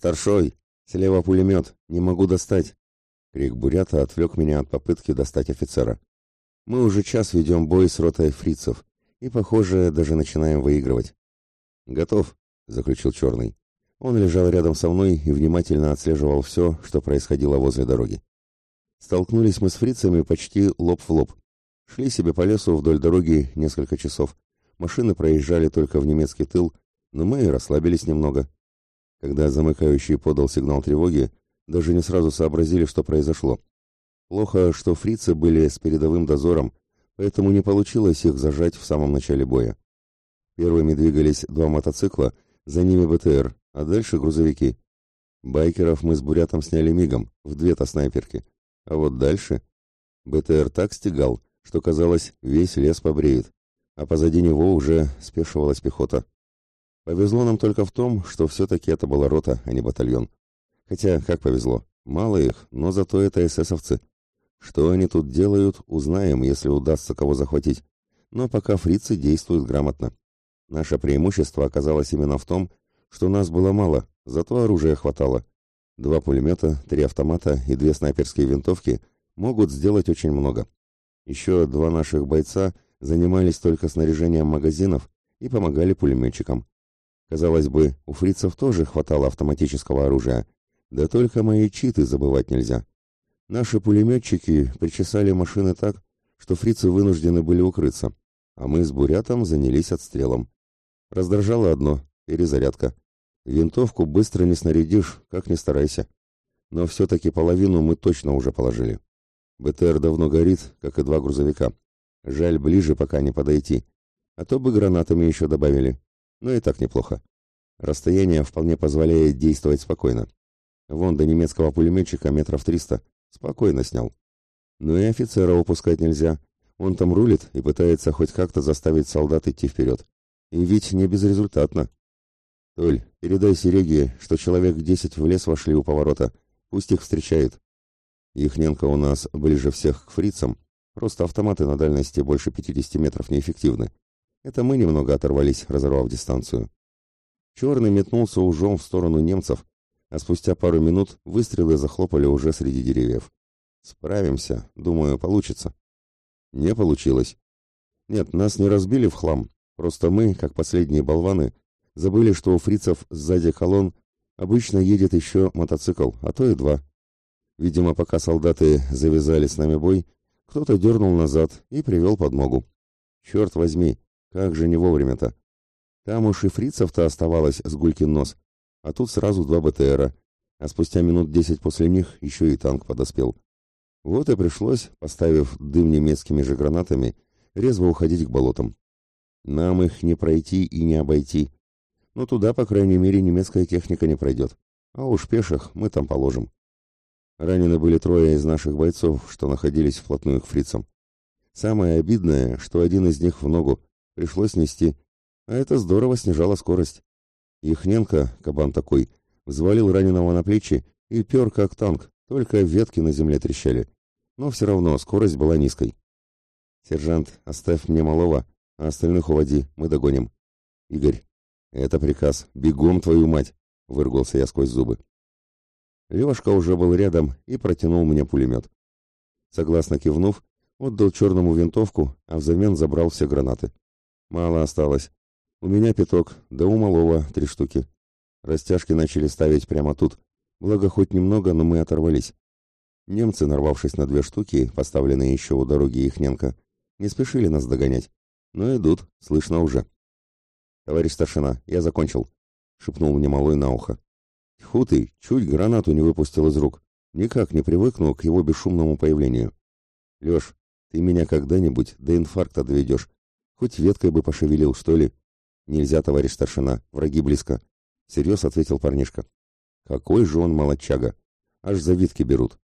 «Старшой! Слева пулемет! Не могу достать!» Крик бурята отвлек меня от попытки достать офицера. Мы уже час ведем бой с ротой фрицев, и, похоже, даже начинаем выигрывать. «Готов», — заключил Черный. Он лежал рядом со мной и внимательно отслеживал все, что происходило возле дороги. Столкнулись мы с фрицами почти лоб в лоб. Шли себе по лесу вдоль дороги несколько часов. Машины проезжали только в немецкий тыл, но мы и расслабились немного. Когда замыкающий подал сигнал тревоги, даже не сразу сообразили, что произошло. Плохо, что фрицы были с передовым дозором, поэтому не получилось их зажать в самом начале боя. Первыми двигались два мотоцикла, за ними БТР, а дальше грузовики. Байкеров мы с Бурятом сняли мигом, в две-то снайперки. А вот дальше... БТР так стегал, что, казалось, весь лес побреет, а позади него уже спешивалась пехота. Повезло нам только в том, что все-таки это была рота, а не батальон. Хотя, как повезло, мало их, но зато это эсэсовцы. Что они тут делают, узнаем, если удастся кого захватить. Но пока фрицы действуют грамотно. Наше преимущество оказалось именно в том, что нас было мало, зато оружия хватало. Два пулемета, три автомата и две снайперские винтовки могут сделать очень много. Еще два наших бойца занимались только снаряжением магазинов и помогали пулеметчикам. Казалось бы, у фрицев тоже хватало автоматического оружия, да только мои читы забывать нельзя. Наши пулеметчики причесали машины так, что фрицы вынуждены были укрыться, а мы с Бурятом занялись отстрелом. Раздражало одно — перезарядка. Винтовку быстро не снарядишь, как ни старайся. Но все-таки половину мы точно уже положили. БТР давно горит, как и два грузовика. Жаль, ближе пока не подойти. А то бы гранатами еще добавили. Но и так неплохо. Расстояние вполне позволяет действовать спокойно. Вон до немецкого пулеметчика метров триста. Спокойно снял. Но и офицера упускать нельзя. Он там рулит и пытается хоть как-то заставить солдат идти вперед. И ведь не безрезультатно. Толь, передай Сереге, что человек десять в лес вошли у поворота. Пусть их встречает. Ихненко у нас ближе всех к фрицам. Просто автоматы на дальности больше 50 метров неэффективны. Это мы немного оторвались, разорвав дистанцию. Черный метнулся ужом в сторону немцев, а спустя пару минут выстрелы захлопали уже среди деревьев. Справимся, думаю, получится. Не получилось. Нет, нас не разбили в хлам, Просто мы, как последние болваны, забыли, что у фрицев сзади колонн обычно едет еще мотоцикл, а то и два. Видимо, пока солдаты завязали с нами бой, кто-то дернул назад и привел подмогу. Черт возьми, как же не вовремя-то. Там уж и фрицев-то оставалось с гулькин нос, а тут сразу два БТРа, а спустя минут десять после них еще и танк подоспел. Вот и пришлось, поставив дым немецкими же гранатами, резво уходить к болотам. Нам их не пройти и не обойти. Но туда, по крайней мере, немецкая техника не пройдет. А уж пеших мы там положим. Ранены были трое из наших бойцов, что находились вплотную к фрицам. Самое обидное, что один из них в ногу пришлось нести, а это здорово снижало скорость. Ихненко, кабан такой, взвалил раненого на плечи и пер как танк, только ветки на земле трещали. Но все равно скорость была низкой. «Сержант, оставь мне малого, а остальных уводи, мы догоним. Игорь, это приказ. Бегом, твою мать, выругался я сквозь зубы. Левашка уже был рядом и протянул мне пулемет. Согласно кивнув, отдал черному винтовку, а взамен забрал все гранаты. Мало осталось. У меня пяток, да у малого три штуки. Растяжки начали ставить прямо тут. Благо хоть немного, но мы оторвались. Немцы, нарвавшись на две штуки, поставленные еще у дороги Ихненко, не спешили нас догонять. Но идут, слышно уже. Товарищ старшина, я закончил, шепнул мне малой на ухо. Тьфу ты, чуть гранату не выпустил из рук. Никак не привыкну к его бесшумному появлению. Лёш, ты меня когда-нибудь до инфаркта доведешь. Хоть веткой бы пошевелил, что ли? Нельзя, товарищ старшина, враги близко. Серьез ответил парнишка. Какой же он молодчага. Аж завидки берут.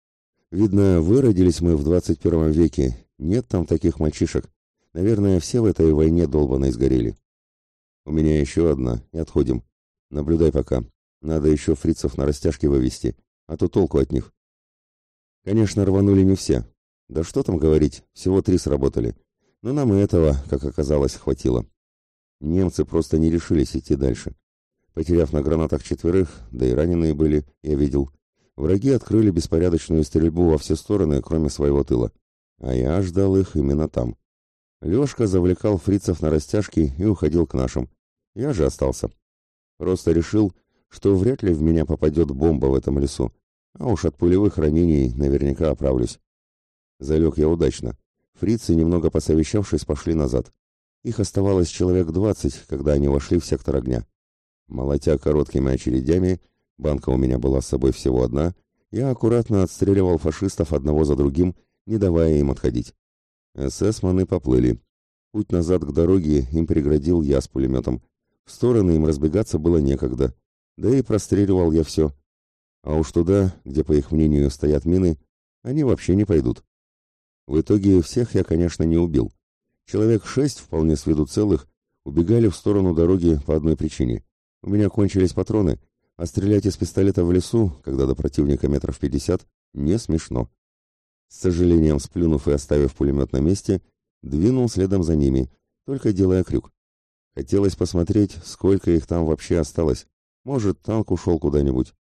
Видно, выродились мы в двадцать первом веке. Нет там таких мальчишек. Наверное, все в этой войне долбаной сгорели. У меня еще одна, и отходим. Наблюдай пока. Надо еще фрицев на растяжке вывести, а то толку от них. Конечно, рванули не все. Да что там говорить, всего три сработали. Но нам и этого, как оказалось, хватило. Немцы просто не решились идти дальше. Потеряв на гранатах четверых, да и раненые были, я видел, враги открыли беспорядочную стрельбу во все стороны, кроме своего тыла. А я ждал их именно там. Лёшка завлекал фрицев на растяжки и уходил к нашим. Я же остался. Просто решил, что вряд ли в меня попадет бомба в этом лесу, а уж от пулевых ранений наверняка оправлюсь. Залег я удачно. Фрицы, немного посовещавшись, пошли назад. Их оставалось человек двадцать, когда они вошли в сектор огня. Молотя короткими очередями, банка у меня была с собой всего одна, я аккуратно отстреливал фашистов одного за другим, не давая им отходить. СС-маны поплыли. Путь назад к дороге им преградил я с пулеметом. В стороны им разбегаться было некогда. Да и простреливал я все. А уж туда, где, по их мнению, стоят мины, они вообще не пойдут. В итоге всех я, конечно, не убил. Человек шесть, вполне с виду целых, убегали в сторону дороги по одной причине. У меня кончились патроны, а стрелять из пистолета в лесу, когда до противника метров пятьдесят, не смешно. С сожалением сплюнув и оставив пулемет на месте, двинул следом за ними, только делая крюк. Хотелось посмотреть, сколько их там вообще осталось. Может, танк ушел куда-нибудь.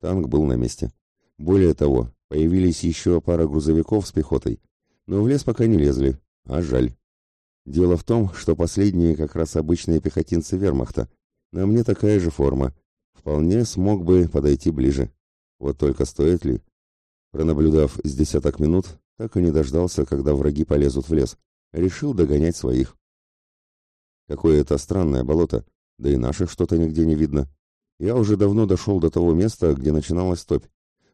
Танк был на месте. Более того, появились еще пара грузовиков с пехотой, но в лес пока не лезли, а жаль. Дело в том, что последние как раз обычные пехотинцы вермахта. На мне такая же форма. Вполне смог бы подойти ближе. Вот только стоит ли? Пронаблюдав с десяток минут, так и не дождался, когда враги полезут в лес. Решил догонять своих. Какое это странное болото, да и наших что-то нигде не видно. Я уже давно дошел до того места, где начиналась топь.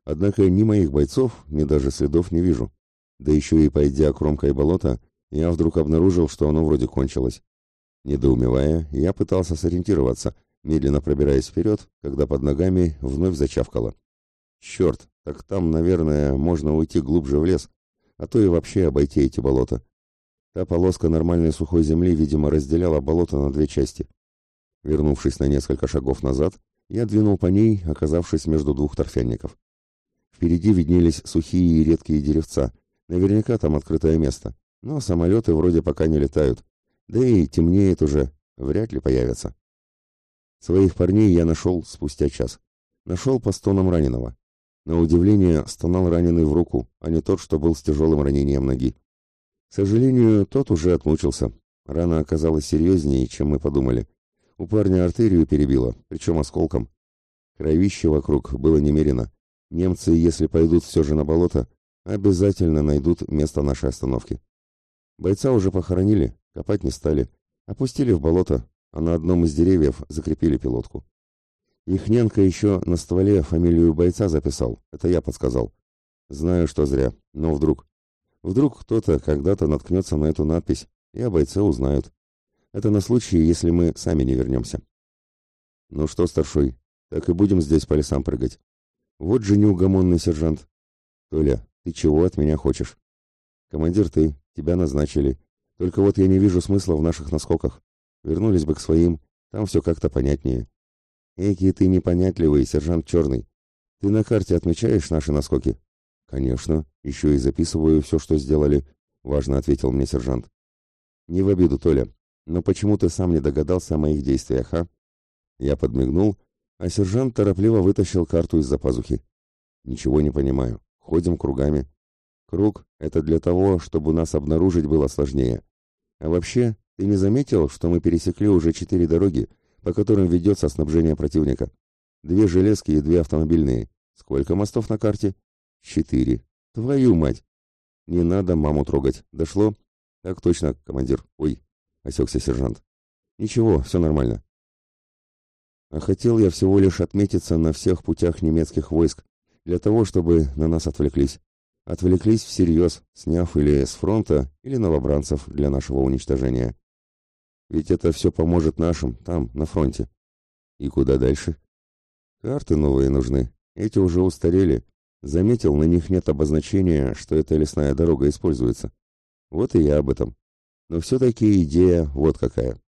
Однако ни моих бойцов, ни даже следов не вижу. Да еще и пойдя кромкой болота, я вдруг обнаружил, что оно вроде кончилось. Недоумевая, я пытался сориентироваться, медленно пробираясь вперед, когда под ногами вновь зачавкало. Черт, так там, наверное, можно уйти глубже в лес, а то и вообще обойти эти болота. Та полоска нормальной сухой земли, видимо, разделяла болото на две части. Вернувшись на несколько шагов назад, я двинул по ней, оказавшись между двух торфянников. Впереди виднелись сухие и редкие деревца. Наверняка там открытое место. Но самолеты вроде пока не летают. Да и темнеет уже. Вряд ли появятся. Своих парней я нашел спустя час. Нашел по стонам раненого. На удивление, стонал раненый в руку, а не тот, что был с тяжелым ранением ноги. К сожалению, тот уже отмучился. Рана оказалась серьезнее, чем мы подумали. У парня артерию перебило, причем осколком. Кровище вокруг было немерено. Немцы, если пойдут все же на болото, обязательно найдут место нашей остановки. Бойца уже похоронили, копать не стали. Опустили в болото, а на одном из деревьев закрепили пилотку. Ихненко еще на стволе фамилию бойца записал, это я подсказал. Знаю, что зря, но вдруг... Вдруг кто-то когда-то наткнется на эту надпись, и о бойце узнают. Это на случай, если мы сами не вернемся. Ну что, старшой, так и будем здесь по лесам прыгать. Вот же неугомонный сержант. Толя, ты чего от меня хочешь? Командир ты, тебя назначили. Только вот я не вижу смысла в наших наскоках. Вернулись бы к своим, там все как-то понятнее. Эки ты непонятливый, сержант Черный. Ты на карте отмечаешь наши наскоки? Конечно, еще и записываю все, что сделали, важно ответил мне сержант. Не в обиду, Толя, но почему ты сам не догадался о моих действиях, а? Я подмигнул а сержант торопливо вытащил карту из-за пазухи. Ничего не понимаю. Ходим кругами. Круг — это для того, чтобы нас обнаружить было сложнее. А вообще, ты не заметил, что мы пересекли уже четыре дороги, по которым ведется снабжение противника? Две железки и две автомобильные. Сколько мостов на карте? Четыре. Твою мать! Не надо маму трогать. Дошло? Так точно, командир. Ой, осекся сержант. Ничего, все нормально. А хотел я всего лишь отметиться на всех путях немецких войск, для того, чтобы на нас отвлеклись. Отвлеклись всерьез, сняв или с фронта, или новобранцев для нашего уничтожения. Ведь это все поможет нашим, там, на фронте. И куда дальше? Карты новые нужны, эти уже устарели. Заметил, на них нет обозначения, что эта лесная дорога используется. Вот и я об этом. Но все-таки идея вот какая.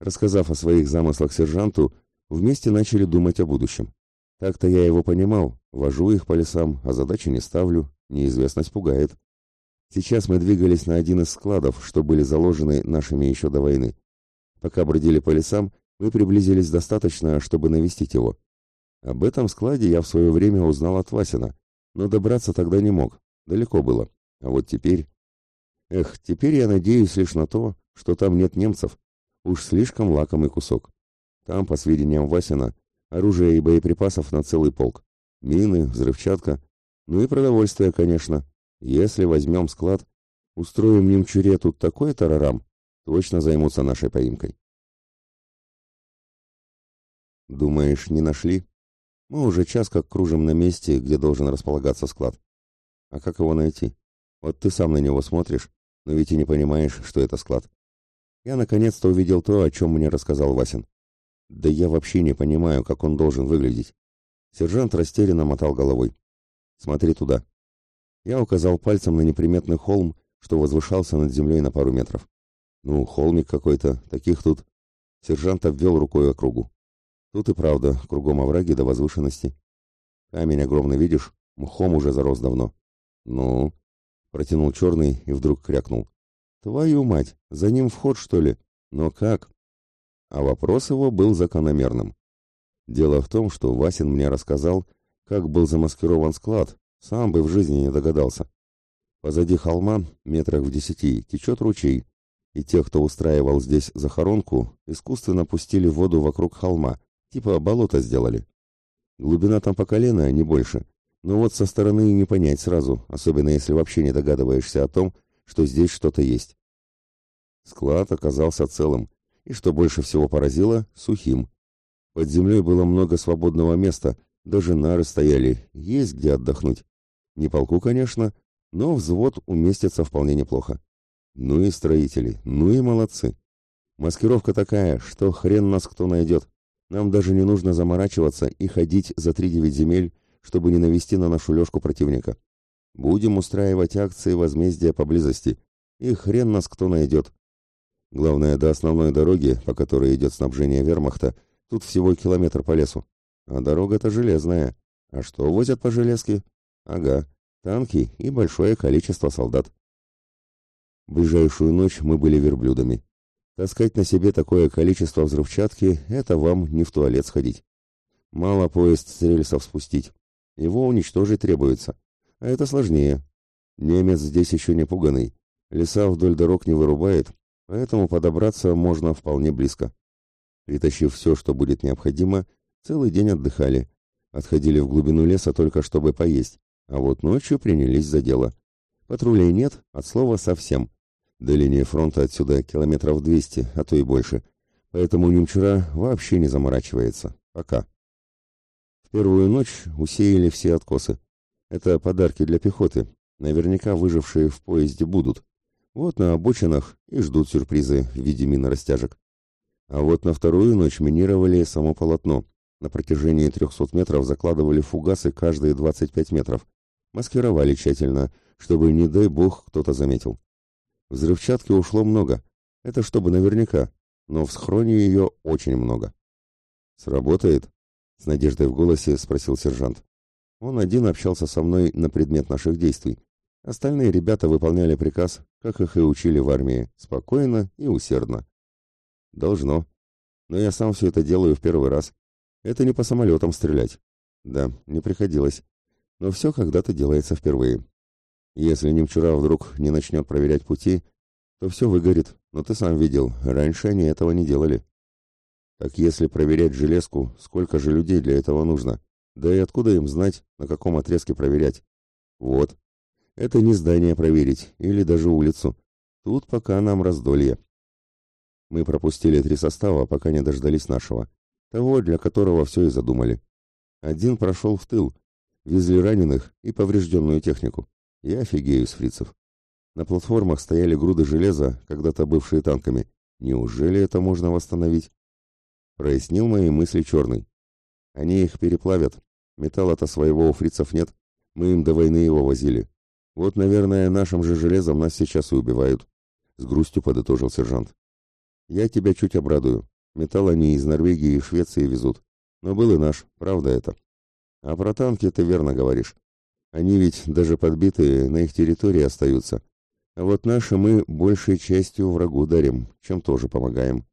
Рассказав о своих замыслах сержанту, вместе начали думать о будущем. Так-то я его понимал, вожу их по лесам, а задачи не ставлю, неизвестность пугает. Сейчас мы двигались на один из складов, что были заложены нашими еще до войны. Пока бродили по лесам, Мы приблизились достаточно, чтобы навестить его. Об этом складе я в свое время узнал от Васина, но добраться тогда не мог, далеко было. А вот теперь... Эх, теперь я надеюсь лишь на то, что там нет немцев. Уж слишком лакомый кусок. Там, по сведениям Васина, оружие и боеприпасов на целый полк. Мины, взрывчатка, ну и продовольствие, конечно. Если возьмем склад, устроим немчуре тут такой тарарам, точно займутся нашей поимкой. Думаешь, не нашли? Мы уже час как кружим на месте, где должен располагаться склад. А как его найти? Вот ты сам на него смотришь, но ведь и не понимаешь, что это склад. Я наконец-то увидел то, о чем мне рассказал Васин. Да я вообще не понимаю, как он должен выглядеть. Сержант растерянно мотал головой. Смотри туда. Я указал пальцем на неприметный холм, что возвышался над землей на пару метров. Ну, холмик какой-то, таких тут. Сержант обвел рукой округу. Тут и правда, кругом овраги до возвышенности. Камень огромный, видишь? Мхом уже зарос давно. Ну, протянул черный и вдруг крякнул. Твою мать, за ним вход, что ли? Но как? А вопрос его был закономерным. Дело в том, что Васин мне рассказал, как был замаскирован склад, сам бы в жизни не догадался. Позади холма, метрах в десяти, течет ручей, и тех, кто устраивал здесь захоронку, искусственно пустили воду вокруг холма, типа болото сделали. Глубина там по колено, не больше, но вот со стороны не понять сразу, особенно если вообще не догадываешься о том, что здесь что-то есть. Склад оказался целым, и, что больше всего поразило, сухим. Под землей было много свободного места, даже нары стояли, есть где отдохнуть. Не полку, конечно, но взвод уместится вполне неплохо. Ну и строители, ну и молодцы. Маскировка такая, что хрен нас кто найдет. Нам даже не нужно заморачиваться и ходить за три девять земель, чтобы не навести на нашу лёжку противника. Будем устраивать акции возмездия поблизости, и хрен нас кто найдет. Главное, до основной дороги, по которой идет снабжение вермахта, Тут всего километр по лесу. А дорога-то железная. А что возят по железке? Ага, танки и большое количество солдат. Ближайшую ночь мы были верблюдами. Таскать на себе такое количество взрывчатки — это вам не в туалет сходить. Мало поезд с рельсов спустить. Его уничтожить требуется. А это сложнее. Немец здесь еще не пуганный. Леса вдоль дорог не вырубает, поэтому подобраться можно вполне близко. Притащив все, что будет необходимо, целый день отдыхали. Отходили в глубину леса только чтобы поесть, а вот ночью принялись за дело. Патрулей нет, от слова совсем. До линии фронта отсюда километров 200, а то и больше. Поэтому Немчура вообще не заморачивается. Пока. В первую ночь усеяли все откосы. Это подарки для пехоты. Наверняка выжившие в поезде будут. Вот на обочинах и ждут сюрпризы в виде минорастяжек. А вот на вторую ночь минировали само полотно. На протяжении 300 метров закладывали фугасы каждые 25 метров. Маскировали тщательно, чтобы, не дай бог, кто-то заметил. Взрывчатки ушло много. Это чтобы наверняка, но в схроне ее очень много. «Сработает?» — с надеждой в голосе спросил сержант. Он один общался со мной на предмет наших действий. Остальные ребята выполняли приказ, как их и учили в армии, спокойно и усердно. Должно. Но я сам все это делаю в первый раз. Это не по самолетам стрелять. Да, не приходилось. Но все когда-то делается впервые. Если немчура вдруг не начнет проверять пути, то все выгорит. Но ты сам видел, раньше они этого не делали. Так если проверять железку, сколько же людей для этого нужно? Да и откуда им знать, на каком отрезке проверять? Вот. Это не здание проверить, или даже улицу. Тут пока нам раздолье. Мы пропустили три состава, пока не дождались нашего, того, для которого все и задумали. Один прошел в тыл, везли раненых и поврежденную технику. Я офигею с фрицев. На платформах стояли груды железа, когда-то бывшие танками. Неужели это можно восстановить? Прояснил мои мысли черный. Они их переплавят. Металла-то своего у фрицев нет. Мы им до войны его возили. Вот, наверное, нашим же железом нас сейчас и убивают. С грустью подытожил сержант. Я тебя чуть обрадую. Металл они из Норвегии и Швеции везут. Но был и наш, правда это. А про танки ты верно говоришь. Они ведь даже подбитые на их территории остаются. А вот наши мы большей частью врагу дарим, чем тоже помогаем.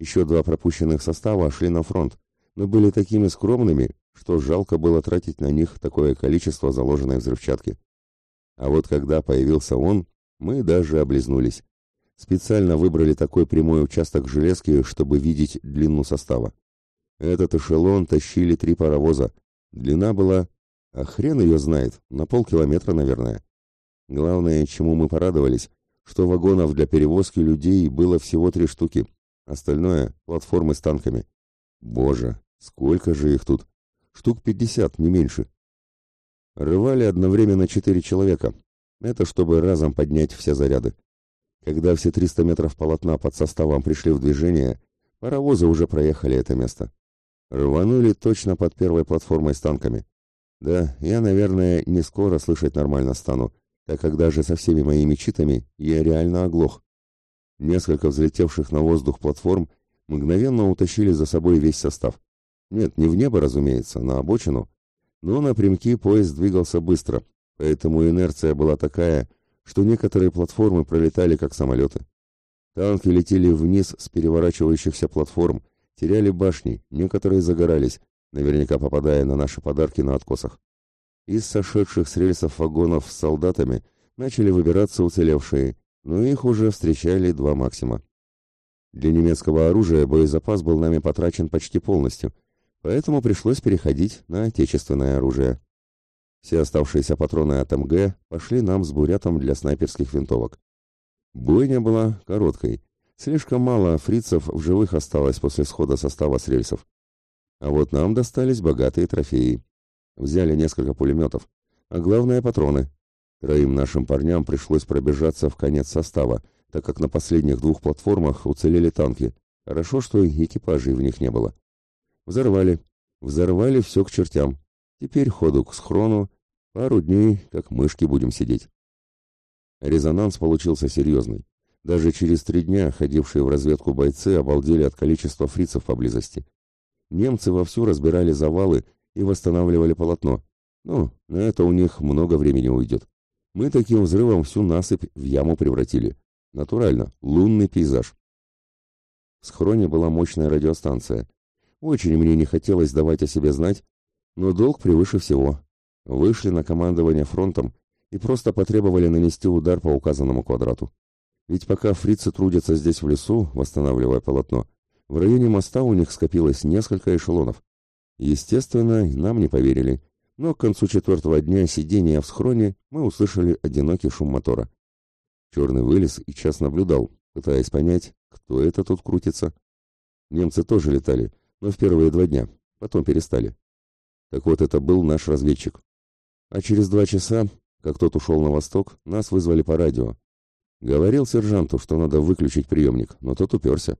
Еще два пропущенных состава шли на фронт, но были такими скромными, что жалко было тратить на них такое количество заложенной взрывчатки. А вот когда появился он, мы даже облизнулись. Специально выбрали такой прямой участок железки, чтобы видеть длину состава. Этот эшелон тащили три паровоза. Длина была, а хрен ее знает, на полкилометра, наверное. Главное, чему мы порадовались, что вагонов для перевозки людей было всего три штуки. Остальное — платформы с танками. Боже, сколько же их тут! Штук пятьдесят, не меньше. Рывали одновременно четыре человека. Это чтобы разом поднять все заряды. Когда все 300 метров полотна под составом пришли в движение, паровозы уже проехали это место. Рванули точно под первой платформой с танками. Да, я, наверное, не скоро слышать нормально стану, так как даже со всеми моими читами я реально оглох. Несколько взлетевших на воздух платформ мгновенно утащили за собой весь состав. Нет, не в небо, разумеется, на обочину, но напрямки поезд двигался быстро, поэтому инерция была такая, что некоторые платформы пролетали как самолеты. Танки летели вниз с переворачивающихся платформ, теряли башни, некоторые загорались, наверняка попадая на наши подарки на откосах. Из сошедших с рельсов вагонов с солдатами начали выбираться уцелевшие, но их уже встречали два максима. Для немецкого оружия боезапас был нами потрачен почти полностью, поэтому пришлось переходить на отечественное оружие. Все оставшиеся патроны от МГ пошли нам с бурятом для снайперских винтовок. Бойня была короткой. Слишком мало фрицев в живых осталось после схода состава с рельсов. А вот нам достались богатые трофеи. Взяли несколько пулеметов, а главное патроны. Троим нашим парням пришлось пробежаться в конец состава, так как на последних двух платформах уцелели танки. Хорошо, что экипажей в них не было. Взорвали. Взорвали все к чертям. Теперь ходу к схрону. Пару дней, как мышки, будем сидеть. Резонанс получился серьезный. Даже через три дня ходившие в разведку бойцы обалдели от количества фрицев поблизости. Немцы вовсю разбирали завалы и восстанавливали полотно. Ну, на это у них много времени уйдет. Мы таким взрывом всю насыпь в яму превратили. Натурально, лунный пейзаж. В схроне была мощная радиостанция. Очень мне не хотелось давать о себе знать, но долг превыше всего. Вышли на командование фронтом и просто потребовали нанести удар по указанному квадрату. Ведь пока фрицы трудятся здесь в лесу, восстанавливая полотно, в районе моста у них скопилось несколько эшелонов. Естественно, нам не поверили, но к концу четвертого дня сидения в схроне мы услышали одинокий шум мотора. Черный вылез и час наблюдал, пытаясь понять, кто это тут крутится. Немцы тоже летали, но в первые два дня, потом перестали. Так вот, это был наш разведчик. А через два часа, как тот ушел на восток, нас вызвали по радио. Говорил сержанту, что надо выключить приемник, но тот уперся.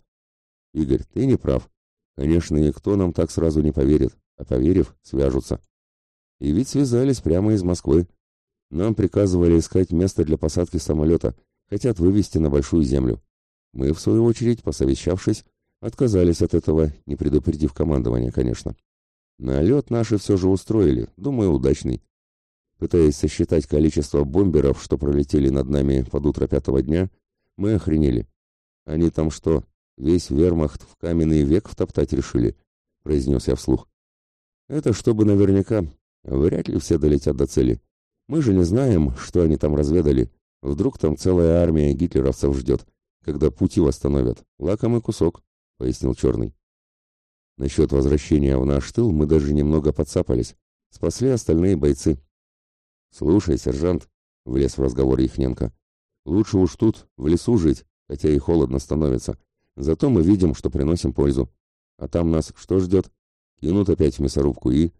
Игорь, ты не прав. Конечно, никто нам так сразу не поверит, а поверив, свяжутся. И ведь связались прямо из Москвы. Нам приказывали искать место для посадки самолета, хотят вывести на большую землю. Мы, в свою очередь, посовещавшись, отказались от этого, не предупредив командование, конечно. Налет наши все же устроили, думаю, удачный. Пытаясь сосчитать количество бомберов, что пролетели над нами под утро пятого дня, мы охренели. Они там что, весь вермахт в каменный век втоптать решили? Произнес я вслух. Это чтобы наверняка. Вряд ли все долетят до цели. Мы же не знаем, что они там разведали. Вдруг там целая армия гитлеровцев ждет, когда пути восстановят. Лакомый кусок, пояснил Черный. Насчет возвращения в наш тыл мы даже немного подцапались. Спасли остальные бойцы. «Слушай, сержант», — влез в разговор Яхненко, — «лучше уж тут, в лесу жить, хотя и холодно становится. Зато мы видим, что приносим пользу. А там нас что ждет? Кинут опять в мясорубку и...»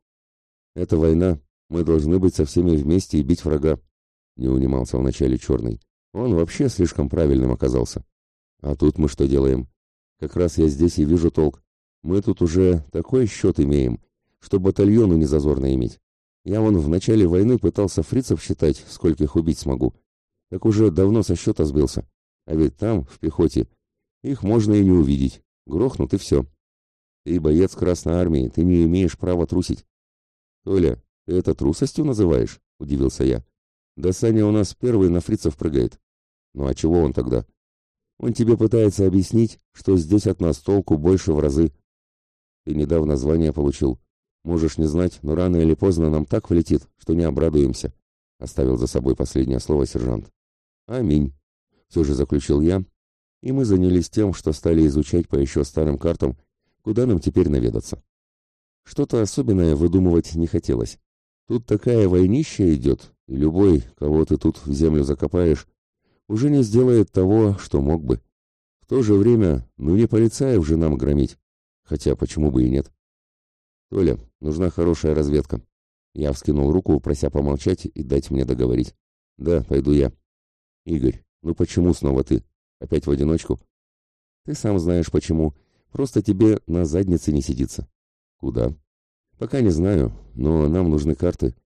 «Это война. Мы должны быть со всеми вместе и бить врага», — не унимался вначале Черный. «Он вообще слишком правильным оказался. А тут мы что делаем? Как раз я здесь и вижу толк. Мы тут уже такой счет имеем, что батальону не зазорно иметь. Я вон в начале войны пытался фрицев считать, сколько их убить смогу. Так уже давно со счета сбился. А ведь там, в пехоте, их можно и не увидеть. Грохнут и все. Ты боец Красной Армии, ты не имеешь права трусить. Толя, ты это трусостью называешь? Удивился я. Да Саня у нас первый на фрицев прыгает. Ну а чего он тогда? Он тебе пытается объяснить, что здесь от нас толку больше в разы. Ты недавно звание получил. Можешь не знать, но рано или поздно нам так влетит, что не обрадуемся. Оставил за собой последнее слово сержант. Аминь. Все же заключил я, и мы занялись тем, что стали изучать по еще старым картам, куда нам теперь наведаться. Что-то особенное выдумывать не хотелось. Тут такая войнища идет, и любой, кого ты тут в землю закопаешь, уже не сделает того, что мог бы. В то же время, ну не полицаев же нам громить. Хотя почему бы и нет. Толя, нужна хорошая разведка. Я вскинул руку, прося помолчать и дать мне договорить. Да, пойду я. Игорь, ну почему снова ты? Опять в одиночку? Ты сам знаешь почему. Просто тебе на заднице не сидится. Куда? Пока не знаю, но нам нужны карты.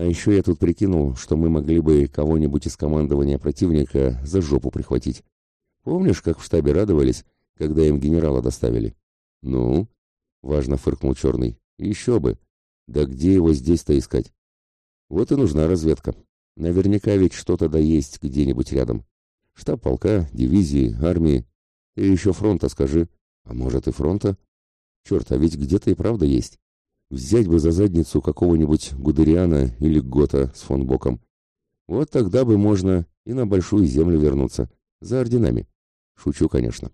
А еще я тут прикинул, что мы могли бы кого-нибудь из командования противника за жопу прихватить. Помнишь, как в штабе радовались, когда им генерала доставили? Ну, важно фыркнул Черный. Еще бы. Да где его здесь-то искать? Вот и нужна разведка. Наверняка ведь что-то да есть где-нибудь рядом. Штаб полка, дивизии, армии. И еще фронта скажи. А может и фронта? Черт, а ведь где-то и правда есть. Взять бы за задницу какого-нибудь Гудериана или Гота с фон Боком. Вот тогда бы можно и на большую землю вернуться. За орденами. Шучу, конечно.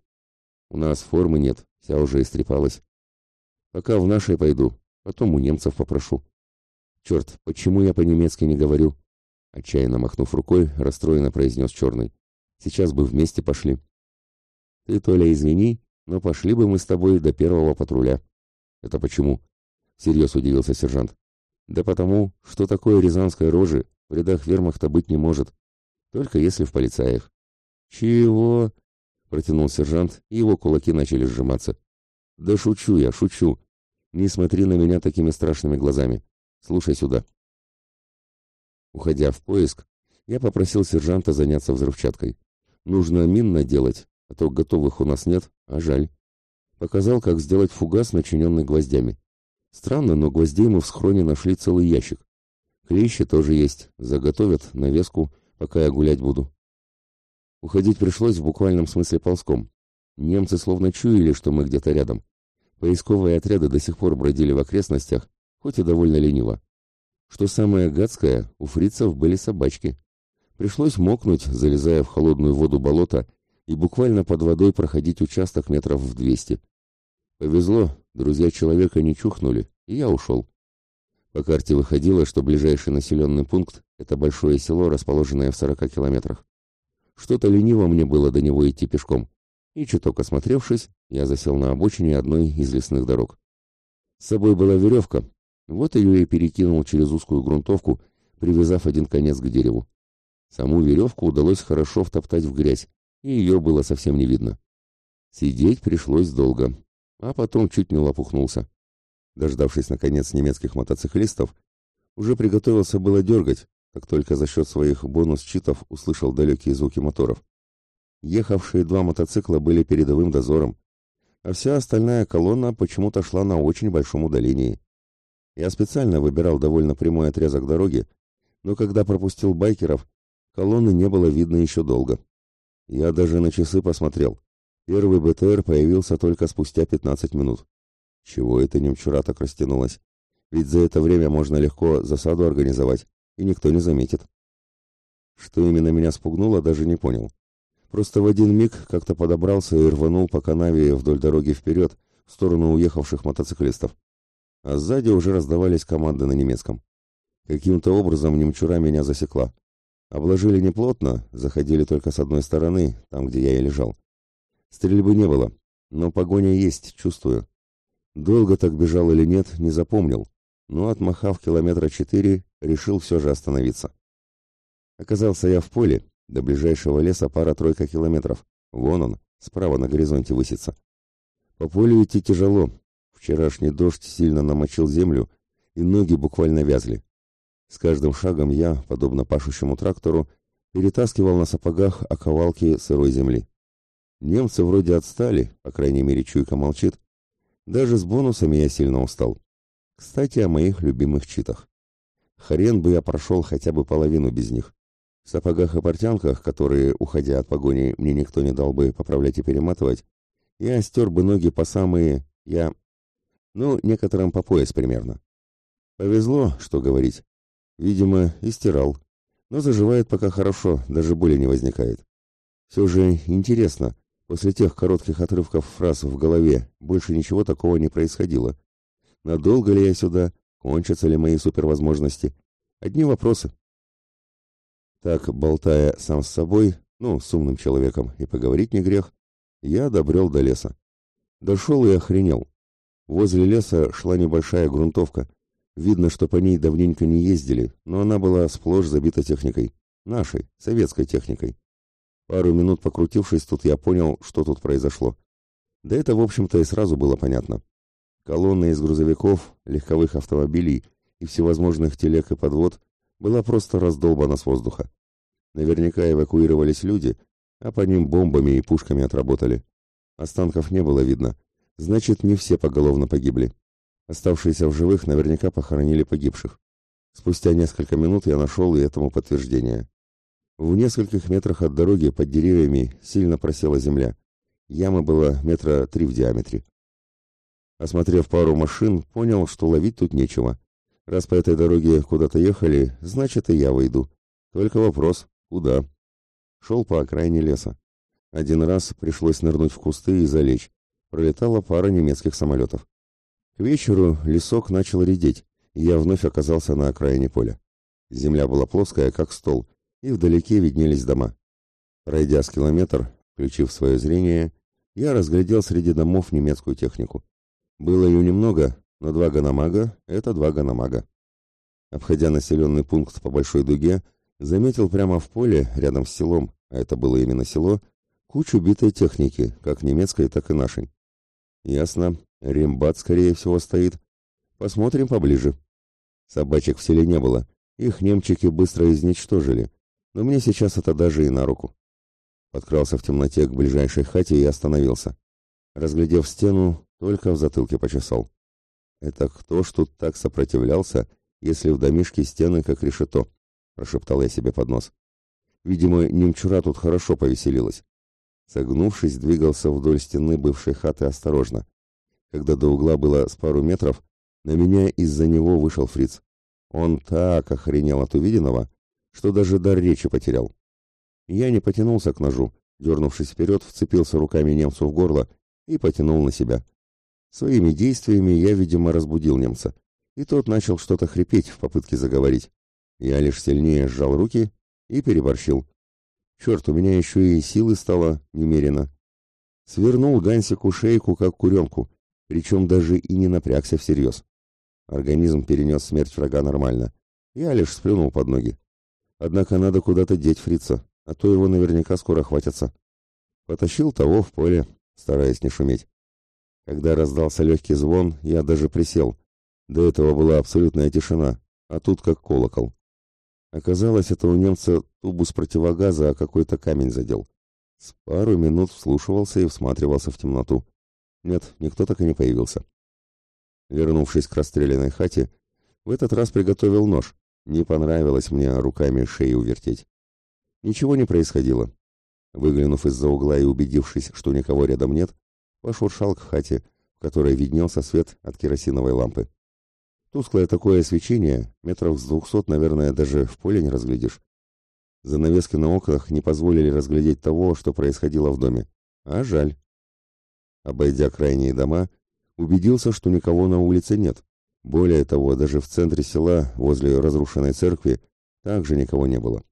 У нас формы нет, вся уже истрепалась. Пока в нашей пойду, потом у немцев попрошу. Черт, почему я по-немецки не говорю? Отчаянно махнув рукой, расстроенно произнес Черный. Сейчас бы вместе пошли. Ты, Толя, извини, но пошли бы мы с тобой до первого патруля. Это почему? Всерьез удивился сержант. Да потому, что такое рязанской рожи в рядах вермахта быть не может. Только если в полицаях. Чего? Протянул сержант, и его кулаки начали сжиматься. Да шучу я, шучу. Не смотри на меня такими страшными глазами. Слушай сюда. Уходя в поиск, я попросил сержанта заняться взрывчаткой. Нужно мин наделать, а то готовых у нас нет, а жаль. Показал, как сделать фугас, начиненный гвоздями. Странно, но гвоздей мы в схроне нашли целый ящик. Клещи тоже есть, заготовят навеску, пока я гулять буду. Уходить пришлось в буквальном смысле ползком. Немцы словно чуяли, что мы где-то рядом. Поисковые отряды до сих пор бродили в окрестностях, хоть и довольно лениво. Что самое гадское, у фрицев были собачки. Пришлось мокнуть, залезая в холодную воду болота, и буквально под водой проходить участок метров в двести. Повезло, друзья человека не чухнули, и я ушел. По карте выходило, что ближайший населенный пункт – это большое село, расположенное в 40 километрах. Что-то лениво мне было до него идти пешком, и чуток осмотревшись, я засел на обочине одной из лесных дорог. С собой была веревка, вот ее и перекинул через узкую грунтовку, привязав один конец к дереву. Саму веревку удалось хорошо втоптать в грязь, и ее было совсем не видно. Сидеть пришлось долго, а потом чуть не лопухнулся. Дождавшись, наконец, немецких мотоциклистов, уже приготовился было дергать, как только за счет своих бонус-читов услышал далекие звуки моторов. Ехавшие два мотоцикла были передовым дозором, а вся остальная колонна почему-то шла на очень большом удалении. Я специально выбирал довольно прямой отрезок дороги, но когда пропустил байкеров, колонны не было видно еще долго. Я даже на часы посмотрел. Первый БТР появился только спустя 15 минут. Чего это немчура так растянулось? Ведь за это время можно легко засаду организовать, и никто не заметит. Что именно меня спугнуло, даже не понял. Просто в один миг как-то подобрался и рванул по канаве вдоль дороги вперед, в сторону уехавших мотоциклистов. А сзади уже раздавались команды на немецком. Каким-то образом немчура меня засекла. Обложили неплотно, заходили только с одной стороны, там, где я и лежал. Стрельбы не было, но погоня есть, чувствую. Долго так бежал или нет, не запомнил, но, отмахав километра четыре, решил все же остановиться. Оказался я в поле, до ближайшего леса пара-тройка километров. Вон он, справа на горизонте высится. По полю идти тяжело. Вчерашний дождь сильно намочил землю, и ноги буквально вязли. С каждым шагом я, подобно пашущему трактору, перетаскивал на сапогах оковалки сырой земли. Немцы вроде отстали, по крайней мере, чуйка молчит. Даже с бонусами я сильно устал. Кстати, о моих любимых читах. Хрен бы я прошел хотя бы половину без них. В сапогах и портянках, которые, уходя от погони, мне никто не дал бы поправлять и перематывать, я стер бы ноги по самые... я... ну, некоторым по пояс примерно. Повезло, что говорить. Видимо, и стирал. Но заживает пока хорошо, даже боли не возникает. Все же интересно, после тех коротких отрывков фраз в голове больше ничего такого не происходило. Надолго ли я сюда? Кончатся ли мои супервозможности? Одни вопросы. Так, болтая сам с собой, ну, с умным человеком, и поговорить не грех, я добрел до леса. Дошел и охренел. Возле леса шла небольшая грунтовка. Видно, что по ней давненько не ездили, но она была сплошь забита техникой. Нашей, советской техникой. Пару минут покрутившись, тут я понял, что тут произошло. Да это, в общем-то, и сразу было понятно. Колонна из грузовиков, легковых автомобилей и всевозможных телег и подвод была просто раздолбана с воздуха. Наверняка эвакуировались люди, а по ним бомбами и пушками отработали. Останков не было видно. Значит, не все поголовно погибли. Оставшиеся в живых наверняка похоронили погибших. Спустя несколько минут я нашел и этому подтверждение. В нескольких метрах от дороги под деревьями сильно просела земля. Яма была метра три в диаметре. Осмотрев пару машин, понял, что ловить тут нечего. Раз по этой дороге куда-то ехали, значит и я выйду. Только вопрос, куда? Шел по окраине леса. Один раз пришлось нырнуть в кусты и залечь. Пролетала пара немецких самолетов. К вечеру лесок начал редеть, и я вновь оказался на окраине поля. Земля была плоская, как стол, и вдалеке виднелись дома. Пройдя с километр, включив свое зрение, я разглядел среди домов немецкую технику. Было ее немного, но два ганамага — это два ганамага. Обходя населенный пункт по большой дуге, заметил прямо в поле, рядом с селом, а это было именно село, кучу битой техники, как немецкой, так и нашей. Ясно, рембат, скорее всего, стоит. Посмотрим поближе. Собачек в селе не было, их немчики быстро изничтожили, но мне сейчас это даже и на руку. Подкрался в темноте к ближайшей хате и остановился. Разглядев стену, только в затылке почесал. Это кто ж тут так сопротивлялся, если в домишке стены как решето? Прошептал я себе под нос. Видимо, немчура тут хорошо повеселилась. Согнувшись, двигался вдоль стены бывшей хаты осторожно. Когда до угла было с пару метров, на меня из-за него вышел фриц. Он так охренел от увиденного, что даже дар речи потерял. Я не потянулся к ножу, дернувшись вперед, вцепился руками немцу в горло и потянул на себя. Своими действиями я, видимо, разбудил немца, и тот начал что-то хрипеть в попытке заговорить. Я лишь сильнее сжал руки и переборщил. Черт, у меня еще и силы стало немерено. Свернул Гансику шейку, как куренку, причем даже и не напрягся всерьез. Организм перенес смерть врага нормально. Я лишь сплюнул под ноги. Однако надо куда-то деть фрица, а то его наверняка скоро хватятся. Потащил того в поле, стараясь не шуметь. Когда раздался легкий звон, я даже присел. До этого была абсолютная тишина, а тут как колокол. Оказалось, это у немца тубус противогаза, а какой-то камень задел. С пару минут вслушивался и всматривался в темноту. Нет, никто так и не появился. Вернувшись к расстрелянной хате, в этот раз приготовил нож, не понравилось мне руками шею вертеть. Ничего не происходило. Выглянув из-за угла и убедившись, что никого рядом нет, пошуршал к хате, в которой виднелся свет от керосиновой лампы. Тусклое такое освещение, метров с двухсот, наверное, даже в поле не разглядишь. Занавески на окнах не позволили разглядеть того, что происходило в доме. А жаль. Обойдя крайние дома, убедился, что никого на улице нет, более того, даже в центре села, возле разрушенной церкви, также никого не было.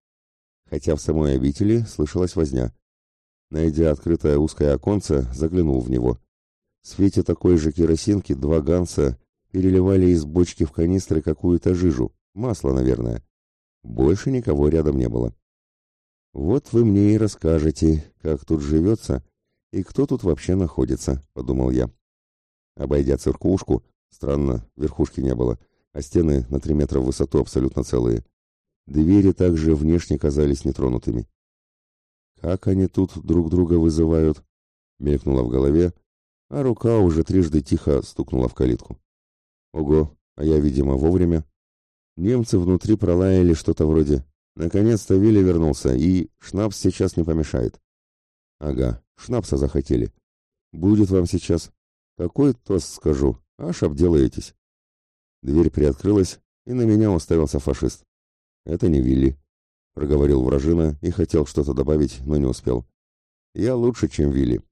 Хотя в самой обители слышалась возня. Найдя открытое узкое оконце, заглянул в него. В свете такой же керосинки два ганса переливали из бочки в канистры какую-то жижу, масло, наверное. Больше никого рядом не было. «Вот вы мне и расскажете, как тут живется и кто тут вообще находится», — подумал я. Обойдя церквушку, Странно, верхушки не было, а стены на три метра в высоту абсолютно целые. Двери также внешне казались нетронутыми. «Как они тут друг друга вызывают?» — мелькнуло в голове, а рука уже трижды тихо стукнула в калитку. «Ого, а я, видимо, вовремя». Немцы внутри пролаяли что-то вроде Наконец-то Вилли вернулся, и шнапс сейчас не помешает. Ага, шнапса захотели. Будет вам сейчас. Такой тост скажу, аж обделаетесь. Дверь приоткрылась, и на меня уставился фашист. Это не Вилли, проговорил вражина и хотел что-то добавить, но не успел. Я лучше, чем Вилли.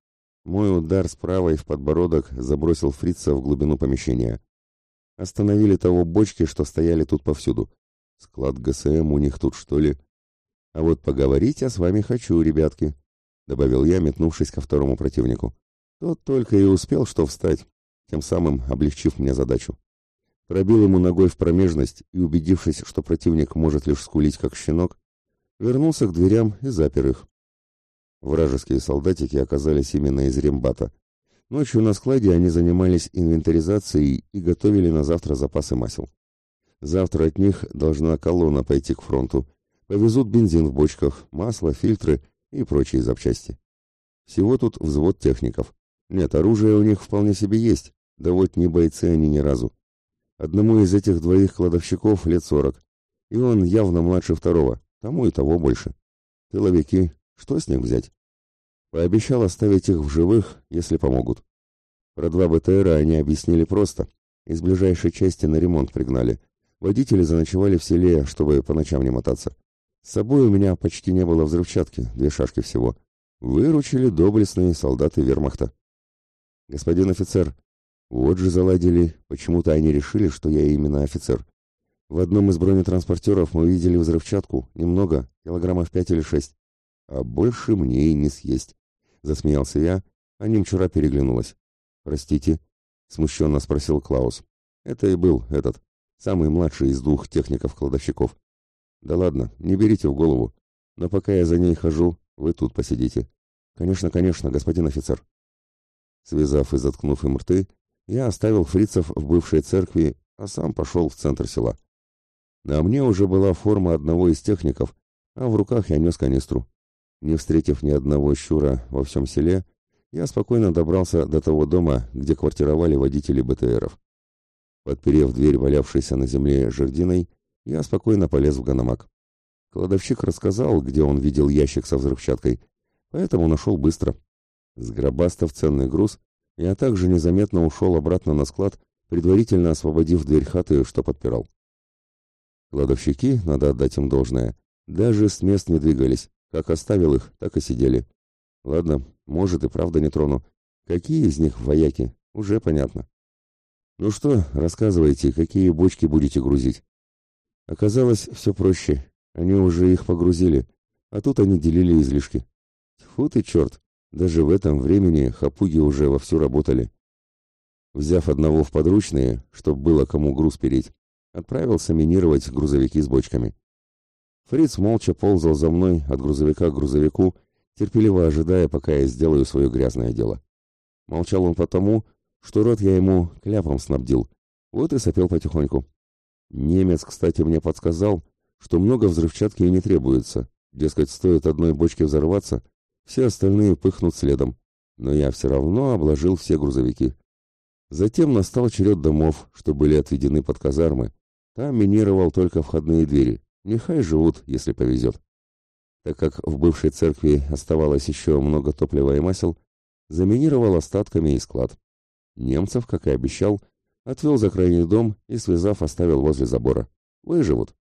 Мой удар с правой в подбородок забросил фрица в глубину помещения. Остановили того бочки, что стояли тут повсюду. Склад ГСМ у них тут, что ли? А вот поговорить я с вами хочу, ребятки, добавил я, метнувшись ко второму противнику. Тот только и успел что встать, тем самым облегчив мне задачу. Пробил ему ногой в промежность и, убедившись, что противник может лишь скулить как щенок, вернулся к дверям и запер их. Вражеские солдатики оказались именно из рембата. Ночью на складе они занимались инвентаризацией и готовили на завтра запасы масел. Завтра от них должна колонна пойти к фронту. Повезут бензин в бочках, масло, фильтры и прочие запчасти. Всего тут взвод техников. Нет, оружие у них вполне себе есть, да вот не бойцы они ни разу. Одному из этих двоих кладовщиков лет сорок, и он явно младше второго, тому и того больше. Тыловики, что с них взять? Пообещал оставить их в живых, если помогут. Про два БТРа они объяснили просто. Из ближайшей части на ремонт пригнали. Водители заночевали в селе, чтобы по ночам не мотаться. С собой у меня почти не было взрывчатки, две шашки всего. Выручили доблестные солдаты вермахта. Господин офицер, вот же заладили, почему-то они решили, что я именно офицер. В одном из бронетранспортеров мы видели взрывчатку, немного, килограммов пять или шесть. А больше мне и не съесть. Засмеялся я, а немчура переглянулась. «Простите?» — смущенно спросил Клаус. «Это и был этот, самый младший из двух техников-кладовщиков. Да ладно, не берите в голову. Но пока я за ней хожу, вы тут посидите. Конечно, конечно, господин офицер». Связав и заткнув им рты, я оставил фрицев в бывшей церкви, а сам пошел в центр села. На мне уже была форма одного из техников, а в руках я нес канистру. Не встретив ни одного щура во всем селе, я спокойно добрался до того дома, где квартировали водители БТРов. Подперев дверь, валявшейся на земле жердиной, я спокойно полез в ганамак. Кладовщик рассказал, где он видел ящик со взрывчаткой, поэтому нашел быстро. Сгробастав ценный груз, я также незаметно ушел обратно на склад, предварительно освободив дверь хаты, что подпирал. Кладовщики, надо отдать им должное, даже с мест не двигались, как оставил их, так и сидели. Ладно, может и правда не трону. Какие из них вояки, уже понятно. Ну что, рассказывайте, какие бочки будете грузить? Оказалось, все проще. Они уже их погрузили, а тут они делили излишки. Тьфу ты, черт, даже в этом времени хапуги уже вовсю работали. Взяв одного в подручные, чтоб было кому груз переть, отправился минировать грузовики с бочками. Фриц молча ползал за мной от грузовика к грузовику, терпеливо ожидая, пока я сделаю свое грязное дело. Молчал он потому, что рот я ему кляпом снабдил, вот и сопел потихоньку. Немец, кстати, мне подсказал, что много взрывчатки и не требуется, дескать, стоит одной бочке взорваться, все остальные пыхнут следом, но я все равно обложил все грузовики. Затем настал черед домов, что были отведены под казармы. Там минировал только входные двери. Нехай живут, если повезет. Так как в бывшей церкви оставалось еще много топлива и масел, заминировал остатками и склад. Немцев, как и обещал, отвел за крайний дом и, связав, оставил возле забора. Выживут.